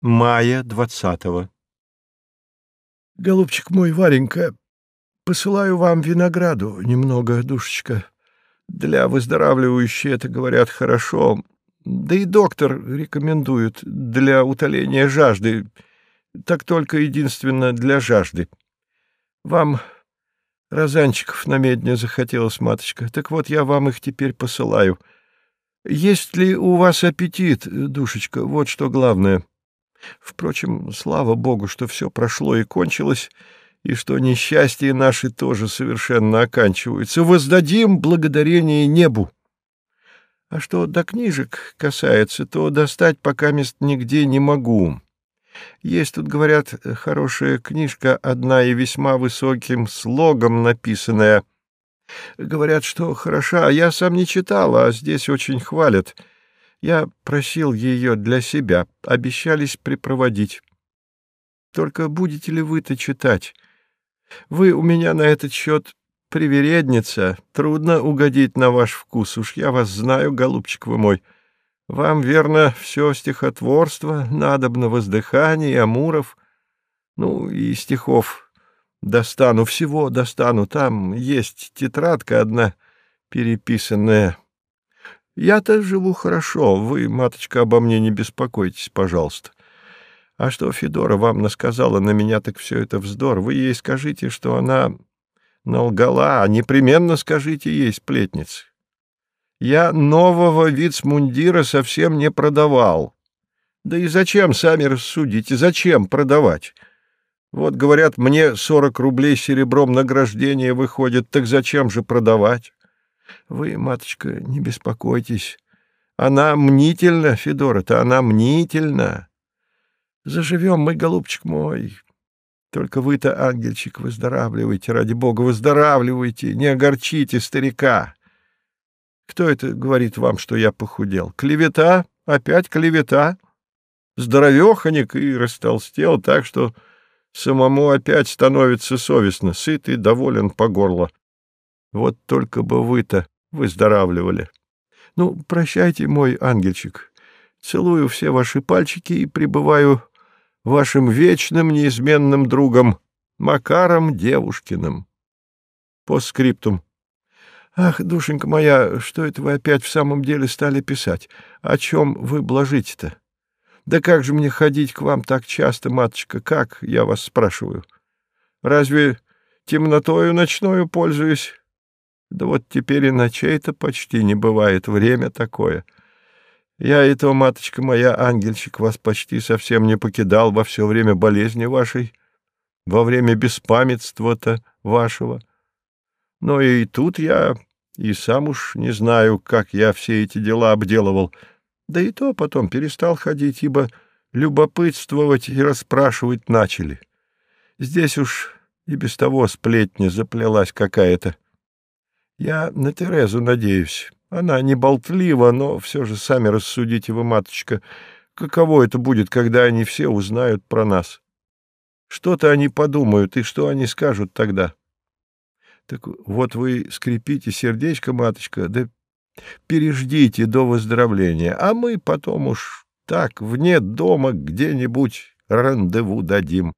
Мая двадцатого. Голубчик мой, Варенька, посылаю вам винограду немного, душечка. Для выздоравливающей это, говорят, хорошо. Да и доктор рекомендует для утоления жажды. Так только единственно для жажды. Вам розанчиков на медне захотелось, маточка. Так вот, я вам их теперь посылаю. Есть ли у вас аппетит, душечка? Вот что главное. Впрочем, слава богу, что все прошло и кончилось, и что несчастья наши тоже совершенно оканчиваются. Воздадим благодарение небу. А что до книжек касается, то достать пока мест нигде не могу. Есть тут, говорят, хорошая книжка, одна и весьма высоким слогом написанная. Говорят, что хороша, а я сам не читал, а здесь очень хвалят — я просил ее для себя, обещались припроводить. Только будете ли вы-то читать? Вы у меня на этот счет привередница, трудно угодить на ваш вкус, уж я вас знаю, голубчик вы мой. Вам, верно, все стихотворство, надобно воздыхание, амуров, ну и стихов достану, всего достану, там есть тетрадка одна переписанная, я-то живу хорошо, вы, маточка, обо мне не беспокойтесь, пожалуйста. А что Федора вам насказала на меня, так все это вздор. Вы ей скажите, что она налгала, а непременно скажите ей, сплетницы. Я нового вицмундира совсем не продавал. Да и зачем, сами рассудите, зачем продавать? Вот, говорят, мне сорок рублей серебром награждение выходит, так зачем же продавать? Вы, маточка, не беспокойтесь. Она мнительна, Федора-то, она мнительна. Заживем мы, голубчик мой. Только вы-то, ангельчик, выздоравливайте, ради бога, выздоравливайте, не огорчите старика. Кто это говорит вам, что я похудел? Клевета? Опять клевета? Здоровеханик и растолстел так, что самому опять становится совестно, сыт и доволен по горло. Вот только бы вы-то выздоравливали. Ну, прощайте, мой ангельчик. Целую все ваши пальчики и пребываю вашим вечным неизменным другом Макаром Девушкиным. По скриптум. Ах, душенька моя, что это вы опять в самом деле стали писать? О чем вы блажите-то? Да как же мне ходить к вам так часто, маточка, как, я вас спрашиваю? Разве темнотою ночною пользуюсь? Да вот теперь и ночей-то почти не бывает, время такое. Я и то, маточка моя, ангельчик, вас почти совсем не покидал во все время болезни вашей, во время беспамятства-то вашего. Но и тут я и сам уж не знаю, как я все эти дела обделывал, да и то потом перестал ходить, ибо любопытствовать и расспрашивать начали. Здесь уж и без того сплетня заплелась какая-то. Я на Терезу надеюсь. Она не болтлива, но все же сами рассудите вы, маточка, каково это будет, когда они все узнают про нас. Что-то они подумают, и что они скажут тогда? Так вот вы скрепите сердечко, маточка, да переждите до выздоровления, а мы потом уж так, вне дома, где-нибудь рандеву дадим.